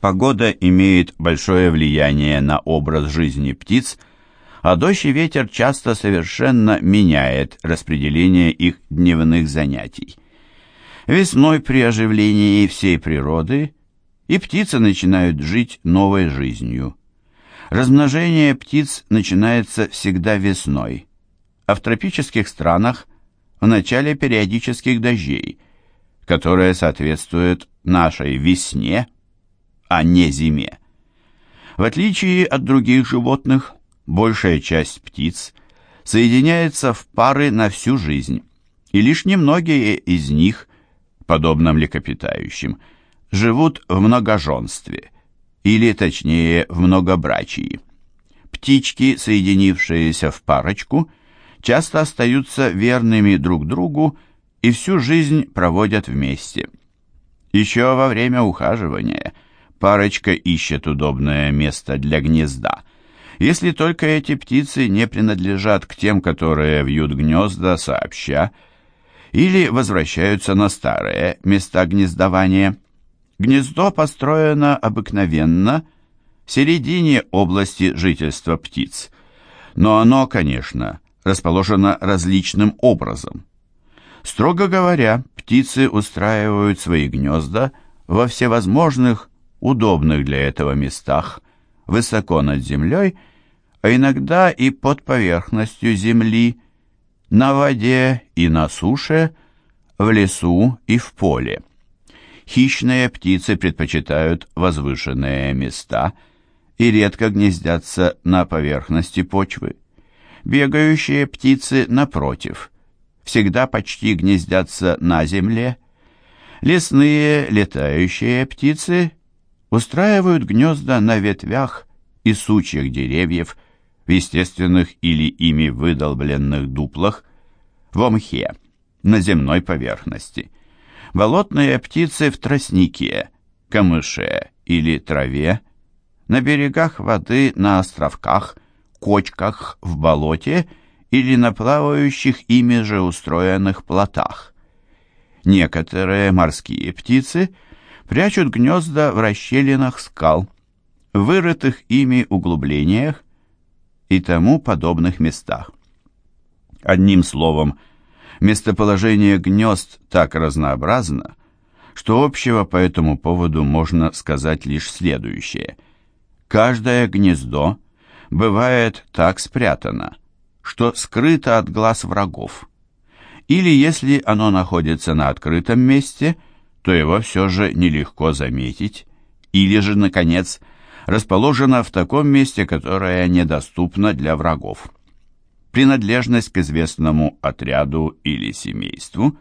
Погода имеет большое влияние на образ жизни птиц, а дождь и ветер часто совершенно меняет распределение их дневных занятий. Весной при оживлении всей природы и птицы начинают жить новой жизнью. Размножение птиц начинается всегда весной, а в тропических странах в начале периодических дождей, которые соответствуют нашей весне, а не зиме. В отличие от других животных, большая часть птиц соединяется в пары на всю жизнь, и лишь немногие из них, подобно млекопитающим, живут в многоженстве, или точнее в многобрачии. Птички, соединившиеся в парочку, часто остаются верными друг другу и всю жизнь проводят вместе. Еще во время ухаживания парочка ищет удобное место для гнезда, если только эти птицы не принадлежат к тем, которые вьют гнезда сообща, или возвращаются на старые места гнездования. Гнездо построено обыкновенно в середине области жительства птиц, но оно, конечно, расположено различным образом. Строго говоря, птицы устраивают свои гнезда во всевозможных, удобных для этого местах, высоко над землей, а иногда и под поверхностью земли, на воде и на суше, в лесу и в поле. Хищные птицы предпочитают возвышенные места и редко гнездятся на поверхности почвы. Бегающие птицы, напротив, всегда почти гнездятся на земле. Лесные летающие птицы устраивают гнезда на ветвях и сучьях деревьев, в естественных или ими выдолбленных дуплах, в мхе, на земной поверхности. Болотные птицы в тростнике, камыше или траве, на берегах воды на островках, кочках в болоте или на плавающих ими же устроенных плотах. Некоторые морские птицы прячут гнезда в расщелинах скал, вырытых ими углублениях и тому подобных местах. Одним словом, Местоположение гнезд так разнообразно, что общего по этому поводу можно сказать лишь следующее. Каждое гнездо бывает так спрятано, что скрыто от глаз врагов. Или если оно находится на открытом месте, то его все же нелегко заметить, или же, наконец, расположено в таком месте, которое недоступно для врагов принадлежность к известному отряду или семейству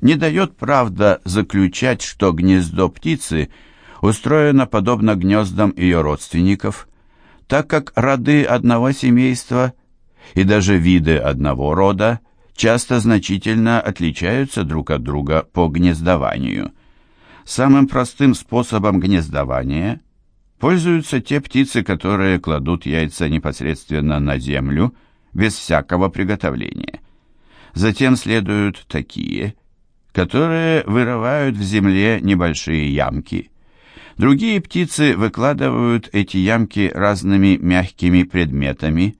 не дает, правда, заключать, что гнездо птицы устроено подобно гнездам ее родственников, так как роды одного семейства и даже виды одного рода часто значительно отличаются друг от друга по гнездованию. Самым простым способом гнездования пользуются те птицы, которые кладут яйца непосредственно на землю – без всякого приготовления. Затем следуют такие, которые вырывают в земле небольшие ямки. Другие птицы выкладывают эти ямки разными мягкими предметами.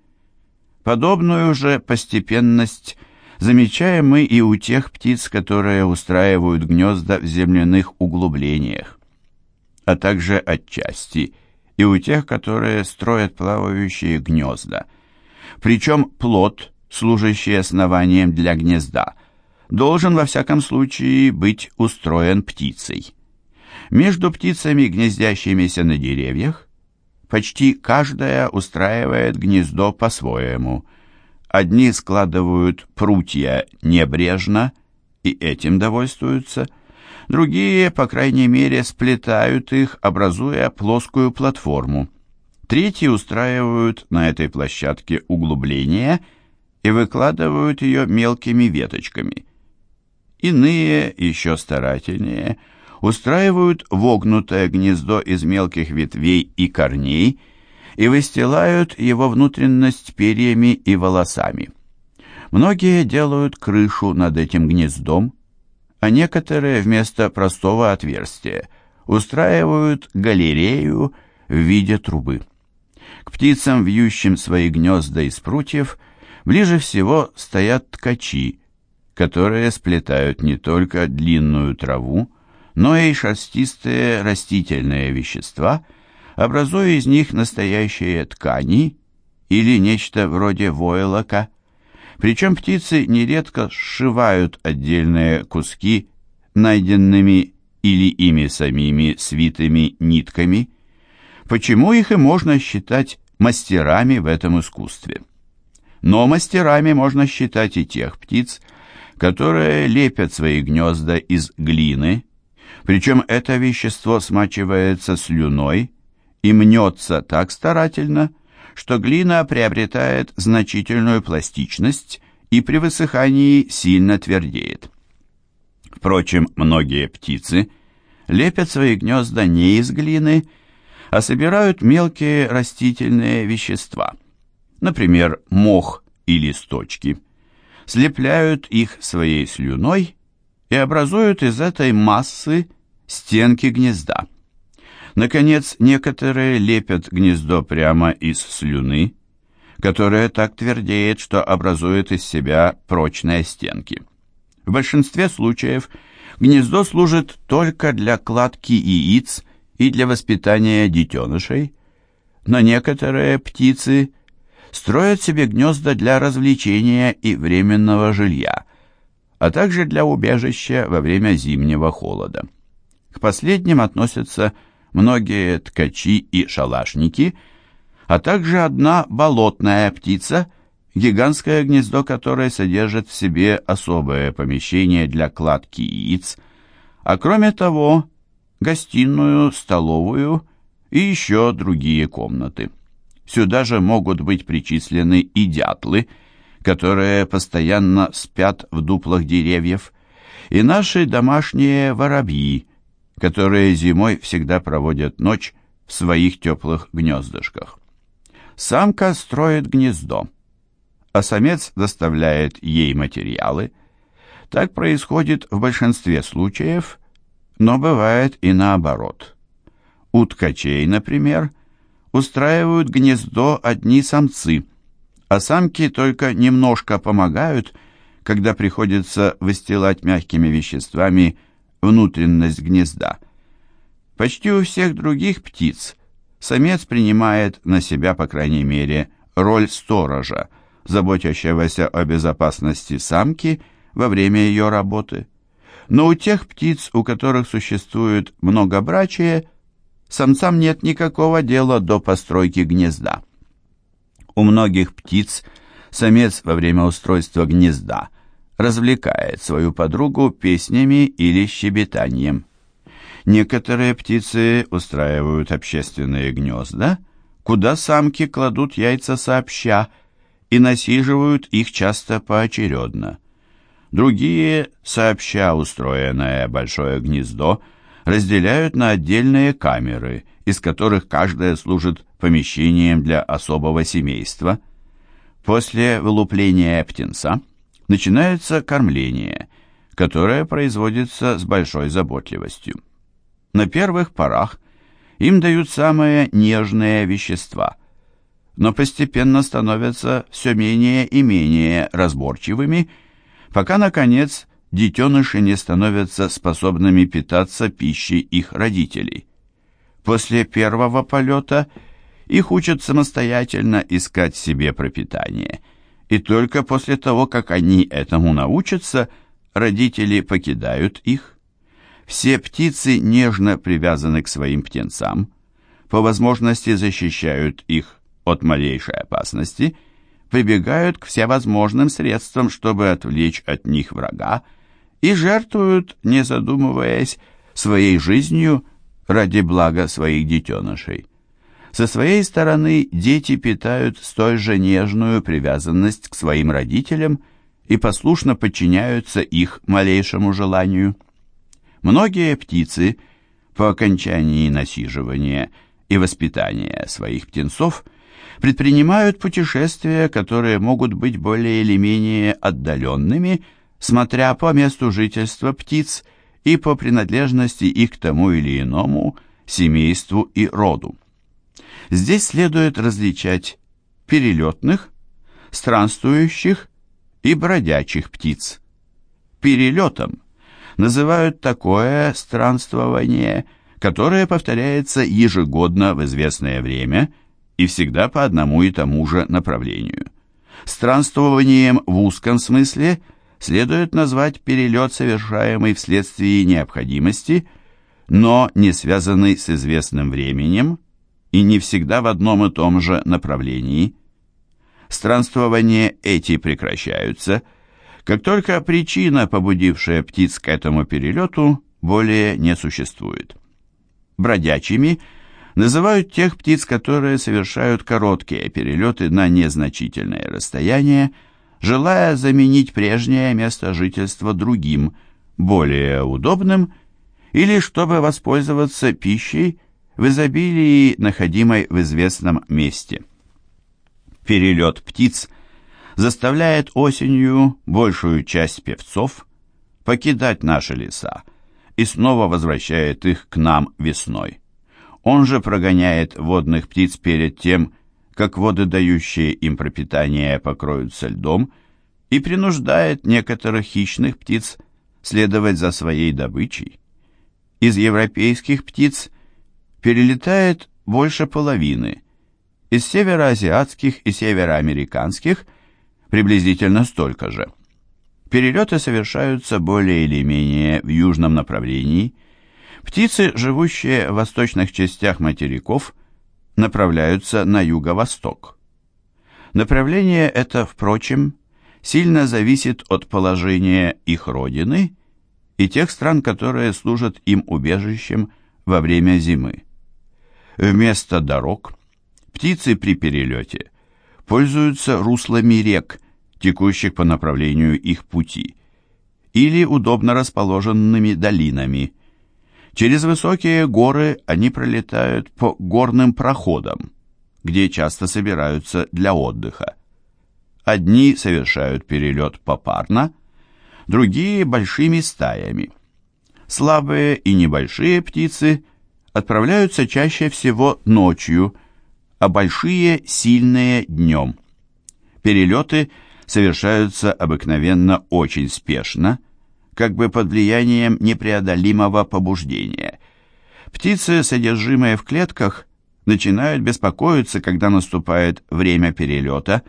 Подобную же постепенность замечаем мы и у тех птиц, которые устраивают гнезда в земляных углублениях, а также отчасти и у тех, которые строят плавающие гнезда – причем плод, служащий основанием для гнезда, должен во всяком случае быть устроен птицей. Между птицами, гнездящимися на деревьях, почти каждая устраивает гнездо по-своему. Одни складывают прутья небрежно и этим довольствуются, другие, по крайней мере, сплетают их, образуя плоскую платформу. Третьи устраивают на этой площадке углубление и выкладывают ее мелкими веточками. Иные, еще старательнее, устраивают вогнутое гнездо из мелких ветвей и корней и выстилают его внутренность перьями и волосами. Многие делают крышу над этим гнездом, а некоторые вместо простого отверстия устраивают галерею в виде трубы. К птицам, вьющим свои гнезда из прутьев, ближе всего стоят ткачи, которые сплетают не только длинную траву, но и шерстистые растительные вещества, образуя из них настоящие ткани или нечто вроде войлока. Причем птицы нередко сшивают отдельные куски найденными или ими самими свитыми нитками, почему их и можно считать мастерами в этом искусстве. Но мастерами можно считать и тех птиц, которые лепят свои гнезда из глины, причем это вещество смачивается слюной и мнется так старательно, что глина приобретает значительную пластичность и при высыхании сильно твердеет. Впрочем, многие птицы лепят свои гнезда не из глины, а собирают мелкие растительные вещества, например, мох и листочки, слепляют их своей слюной и образуют из этой массы стенки гнезда. Наконец, некоторые лепят гнездо прямо из слюны, которая так твердеет, что образует из себя прочные стенки. В большинстве случаев гнездо служит только для кладки яиц и для воспитания детенышей, но некоторые птицы строят себе гнезда для развлечения и временного жилья, а также для убежища во время зимнего холода. К последним относятся многие ткачи и шалашники, а также одна болотная птица, гигантское гнездо которой содержит в себе особое помещение для кладки яиц, а кроме того гостиную, столовую и еще другие комнаты. Сюда же могут быть причислены и дятлы, которые постоянно спят в дуплах деревьев, и наши домашние воробьи, которые зимой всегда проводят ночь в своих теплых гнездышках. Самка строит гнездо, а самец доставляет ей материалы. Так происходит в большинстве случаев, но бывает и наоборот. У ткачей, например, устраивают гнездо одни самцы, а самки только немножко помогают, когда приходится выстилать мягкими веществами внутренность гнезда. Почти у всех других птиц самец принимает на себя, по крайней мере, роль сторожа, заботящегося о безопасности самки во время ее работы. Но у тех птиц, у которых существует многобрачие, самцам нет никакого дела до постройки гнезда. У многих птиц самец во время устройства гнезда развлекает свою подругу песнями или щебетанием. Некоторые птицы устраивают общественные гнезда, куда самки кладут яйца сообща и насиживают их часто поочередно. Другие, сообща устроенное большое гнездо, разделяют на отдельные камеры, из которых каждая служит помещением для особого семейства. После вылупления птенца – начинается кормление, которое производится с большой заботливостью. На первых порах им дают самые нежные вещества, но постепенно становятся все менее и менее разборчивыми, пока, наконец, детеныши не становятся способными питаться пищей их родителей. После первого полета их учат самостоятельно искать себе пропитание – и только после того, как они этому научатся, родители покидают их. Все птицы нежно привязаны к своим птенцам, по возможности защищают их от малейшей опасности, прибегают к всевозможным средствам, чтобы отвлечь от них врага, и жертвуют, не задумываясь, своей жизнью ради блага своих детенышей. Со своей стороны дети питают столь же нежную привязанность к своим родителям и послушно подчиняются их малейшему желанию. Многие птицы по окончании насиживания и воспитания своих птенцов предпринимают путешествия, которые могут быть более или менее отдаленными, смотря по месту жительства птиц и по принадлежности их к тому или иному семейству и роду. Здесь следует различать перелетных, странствующих и бродячих птиц. Перелетом называют такое странствование, которое повторяется ежегодно в известное время и всегда по одному и тому же направлению. Странствованием в узком смысле следует назвать перелет, совершаемый вследствие необходимости, но не связанный с известным временем и не всегда в одном и том же направлении. Странствования эти прекращаются, как только причина, побудившая птиц к этому перелету, более не существует. Бродячими – называют тех птиц, которые совершают короткие перелеты на незначительное расстояние, желая заменить прежнее место жительства другим, более удобным, или чтобы воспользоваться пищей в изобилии, находимой в известном месте. Перелет птиц заставляет осенью большую часть певцов покидать наши леса и снова возвращает их к нам весной. Он же прогоняет водных птиц перед тем, как воды, дающие им пропитание, покроются льдом, и принуждает некоторых хищных птиц следовать за своей добычей. Из европейских птиц перелетает больше половины, из североазиатских и североамериканских приблизительно столько же. Перелеты совершаются более или менее в южном направлении – Птицы, живущие в восточных частях материков, направляются на юго-восток. Направление это, впрочем, сильно зависит от положения их родины и тех стран, которые служат им убежищем во время зимы. Вместо дорог птицы при перелете пользуются руслами рек, текущих по направлению их пути, или удобно расположенными долинами – Через высокие горы они пролетают по горным проходам, где часто собираются для отдыха. Одни совершают перелет попарно, другие большими стаями. Слабые и небольшие птицы отправляются чаще всего ночью, а большие сильные днем. Перелеты совершаются обыкновенно очень спешно – как бы под влиянием непреодолимого побуждения. Птицы, содержимые в клетках, начинают беспокоиться, когда наступает время перелета,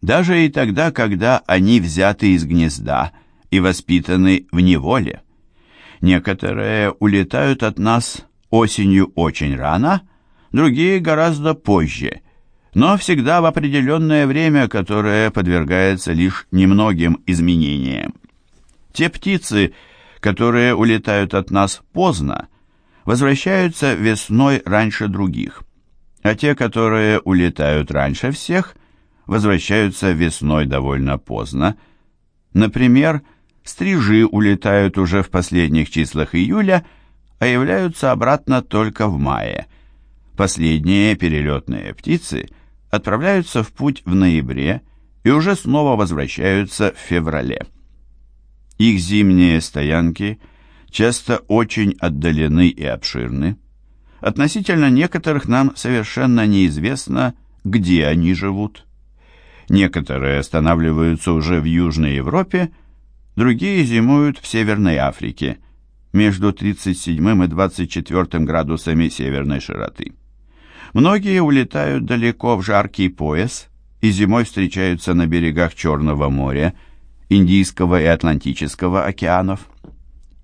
даже и тогда, когда они взяты из гнезда и воспитаны в неволе. Некоторые улетают от нас осенью очень рано, другие гораздо позже, но всегда в определенное время, которое подвергается лишь немногим изменениям. Те птицы, которые улетают от нас поздно, возвращаются весной раньше других, а те, которые улетают раньше всех, возвращаются весной довольно поздно. Например, стрижи улетают уже в последних числах июля, а являются обратно только в мае. Последние перелетные птицы отправляются в путь в ноябре и уже снова возвращаются в феврале. Их зимние стоянки часто очень отдалены и обширны. Относительно некоторых нам совершенно неизвестно, где они живут. Некоторые останавливаются уже в Южной Европе, другие зимуют в Северной Африке, между 37 и 24 градусами северной широты. Многие улетают далеко в жаркий пояс и зимой встречаются на берегах Черного моря – Индийского и Атлантического океанов.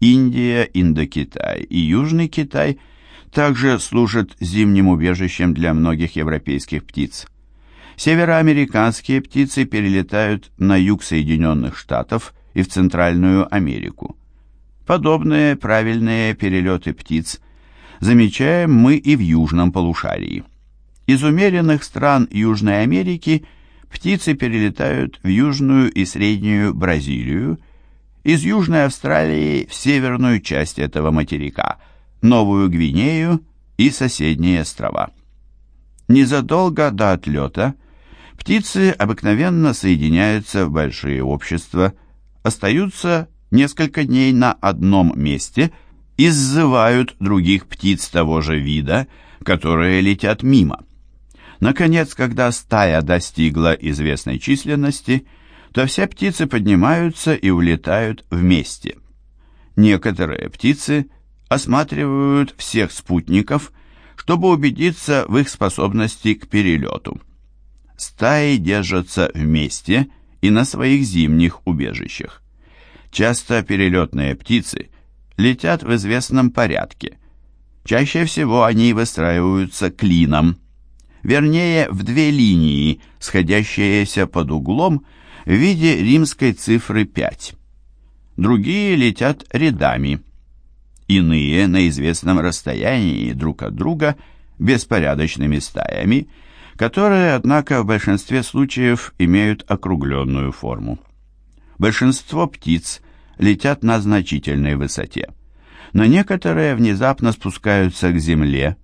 Индия, Индокитай и Южный Китай также служат зимним убежищем для многих европейских птиц. Североамериканские птицы перелетают на юг Соединенных Штатов и в Центральную Америку. Подобные правильные перелеты птиц замечаем мы и в южном полушарии. Из умеренных стран Южной Америки – птицы перелетают в Южную и Среднюю Бразилию, из Южной Австралии в северную часть этого материка, Новую Гвинею и соседние острова. Незадолго до отлета птицы обыкновенно соединяются в большие общества, остаются несколько дней на одном месте и сзывают других птиц того же вида, которые летят мимо. Наконец, когда стая достигла известной численности, то все птицы поднимаются и улетают вместе. Некоторые птицы осматривают всех спутников, чтобы убедиться в их способности к перелету. Стаи держатся вместе и на своих зимних убежищах. Часто перелетные птицы летят в известном порядке. Чаще всего они выстраиваются клином, вернее в две линии, сходящиеся под углом в виде римской цифры 5. Другие летят рядами. Иные на известном расстоянии друг от друга беспорядочными стаями, которые, однако, в большинстве случаев имеют округленную форму. Большинство птиц летят на значительной высоте, но некоторые внезапно спускаются к земле,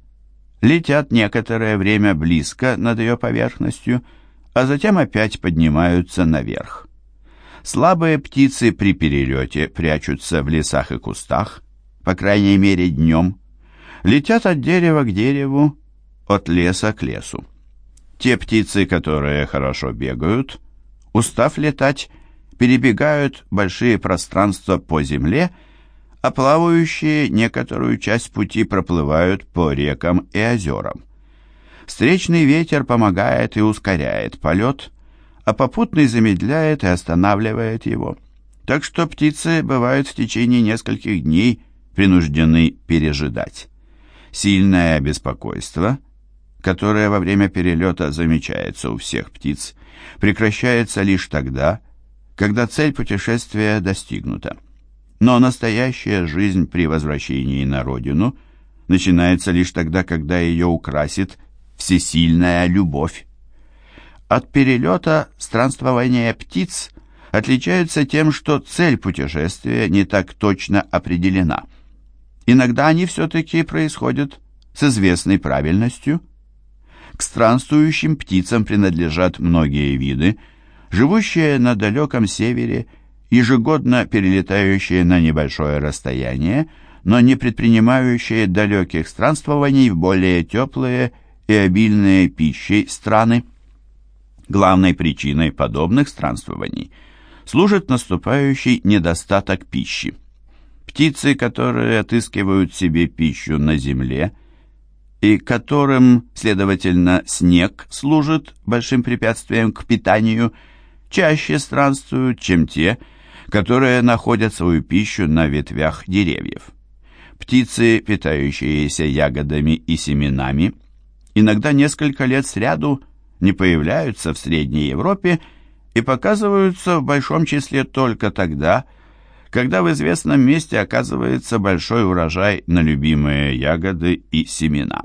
летят некоторое время близко над ее поверхностью, а затем опять поднимаются наверх. Слабые птицы при перелете прячутся в лесах и кустах, по крайней мере днем, летят от дерева к дереву, от леса к лесу. Те птицы, которые хорошо бегают, устав летать, перебегают большие пространства по земле, а плавающие некоторую часть пути проплывают по рекам и озерам. Встречный ветер помогает и ускоряет полет, а попутный замедляет и останавливает его. Так что птицы бывают в течение нескольких дней принуждены пережидать. Сильное беспокойство, которое во время перелета замечается у всех птиц, прекращается лишь тогда, когда цель путешествия достигнута. Но настоящая жизнь при возвращении на родину начинается лишь тогда, когда ее украсит всесильная любовь. От перелета странствования птиц отличаются тем, что цель путешествия не так точно определена. Иногда они все-таки происходят с известной правильностью. К странствующим птицам принадлежат многие виды – живущие на далеком севере, ежегодно перелетающие на небольшое расстояние, но не предпринимающие далеких странствований в более теплые и обильные пищей страны. Главной причиной подобных странствований служит наступающий недостаток пищи. Птицы, которые отыскивают себе пищу на земле, и которым, следовательно, снег служит большим препятствием к питанию – чаще странствуют, чем те, которые находят свою пищу на ветвях деревьев. Птицы, питающиеся ягодами и семенами, иногда несколько лет сряду не появляются в Средней Европе и показываются в большом числе только тогда, когда в известном месте оказывается большой урожай на любимые ягоды и семена.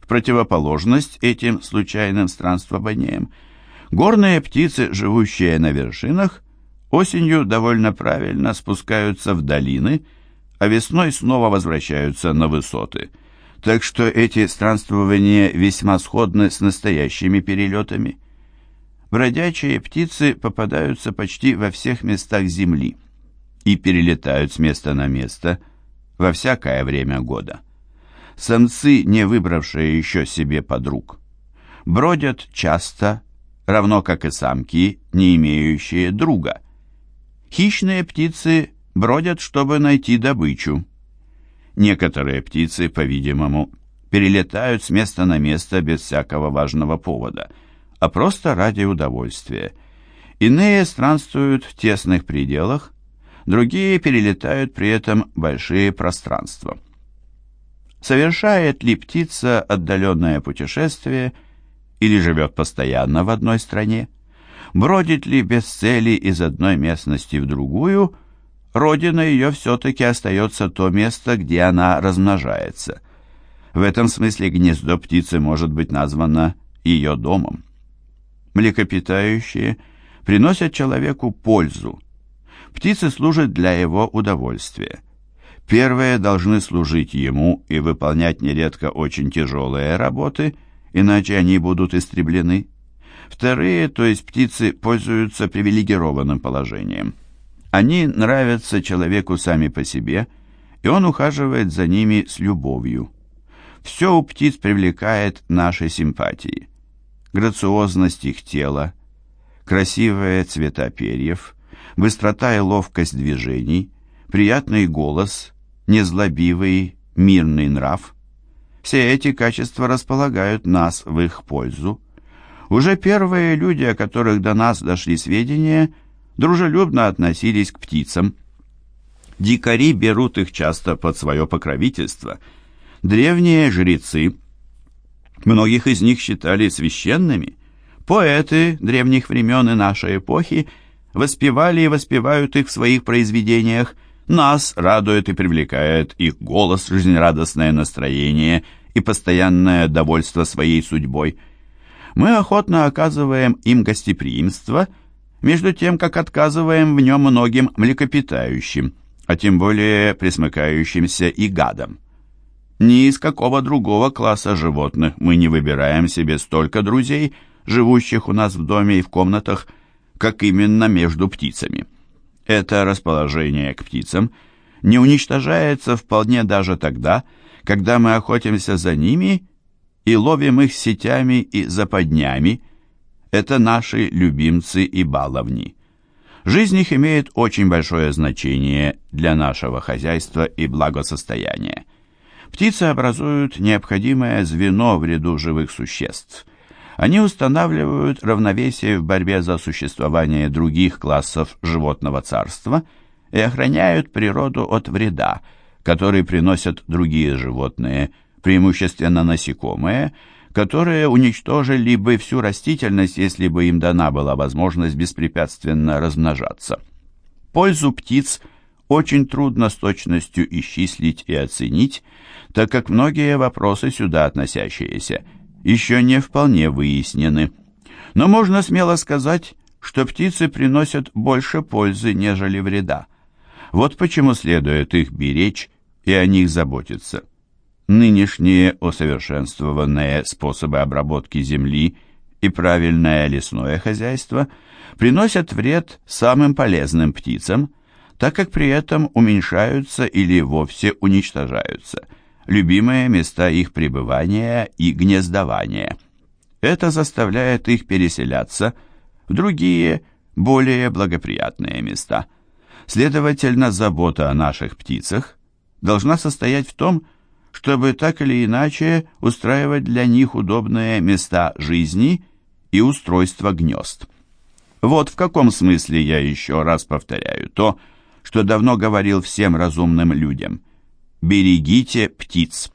В противоположность этим случайным странствованиям – Горные птицы, живущие на вершинах, осенью довольно правильно спускаются в долины, а весной снова возвращаются на высоты. Так что эти странствования весьма сходны с настоящими перелетами. Бродячие птицы попадаются почти во всех местах Земли и перелетают с места на место во всякое время года. Самцы, не выбравшие еще себе подруг, бродят часто, равно как и самки, не имеющие друга. Хищные птицы бродят, чтобы найти добычу. Некоторые птицы, по-видимому, перелетают с места на место без всякого важного повода, а просто ради удовольствия. Иные странствуют в тесных пределах, другие перелетают при этом большие пространства. Совершает ли птица отдаленное путешествие – или живет постоянно в одной стране? Бродит ли без цели из одной местности в другую? Родина ее все-таки остается то место, где она размножается. В этом смысле гнездо птицы может быть названо ее домом. Млекопитающие приносят человеку пользу. Птицы служат для его удовольствия. Первые должны служить ему и выполнять нередко очень тяжелые работы – иначе они будут истреблены. Вторые, то есть птицы, пользуются привилегированным положением. Они нравятся человеку сами по себе, и он ухаживает за ними с любовью. Все у птиц привлекает наши симпатии. Грациозность их тела, красивые цвета перьев, быстрота и ловкость движений, приятный голос, незлобивый, мирный нрав. Все эти качества располагают нас в их пользу. Уже первые люди, о которых до нас дошли сведения, дружелюбно относились к птицам. Дикари берут их часто под свое покровительство. Древние жрецы, многих из них считали священными. Поэты древних времен и нашей эпохи воспевали и воспевают их в своих произведениях. Нас радует и привлекает их голос, жизнерадостное настроение и постоянное довольство своей судьбой. Мы охотно оказываем им гостеприимство – между тем, как отказываем в нем многим млекопитающим, а тем более присмыкающимся и гадам. Ни из какого другого класса животных мы не выбираем себе столько друзей, живущих у нас в доме и в комнатах, как именно между птицами. Это расположение к птицам не уничтожается вполне даже тогда, когда мы охотимся за ними и ловим их сетями и западнями, это наши любимцы и баловни. Жизнь их имеет очень большое значение для нашего хозяйства и благосостояния. Птицы образуют необходимое звено в ряду живых существ. Они устанавливают равновесие в борьбе за существование других классов животного царства и охраняют природу от вреда, который приносят другие животные, преимущественно насекомые, которые уничтожили бы всю растительность, если бы им дана была возможность беспрепятственно размножаться. Пользу птиц очень трудно с точностью исчислить и оценить, так как многие вопросы сюда относящиеся еще не вполне выяснены. Но можно смело сказать, что птицы приносят больше пользы, нежели вреда. Вот почему следует их беречь и о них заботиться. Нынешние усовершенствованные способы обработки земли и правильное лесное хозяйство приносят вред самым полезным птицам, так как при этом уменьшаются или вовсе уничтожаются любимые места их пребывания и гнездования. Это заставляет их переселяться в другие, более благоприятные места. Следовательно, забота о наших птицах должна состоять в том, что чтобы так или иначе устраивать для них удобные места жизни и устройство гнезд. Вот в каком смысле я еще раз повторяю то, что давно говорил всем разумным людям. Берегите птиц.